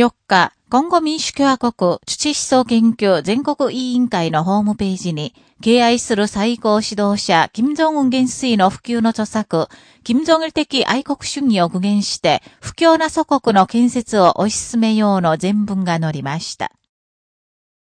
4日、今後民主共和国土思想研究全国委員会のホームページに、敬愛する最高指導者、金正恩元帥の普及の著作、金正恩的愛国主義を具現して、不況な祖国の建設を推し進めようの全文が載りました。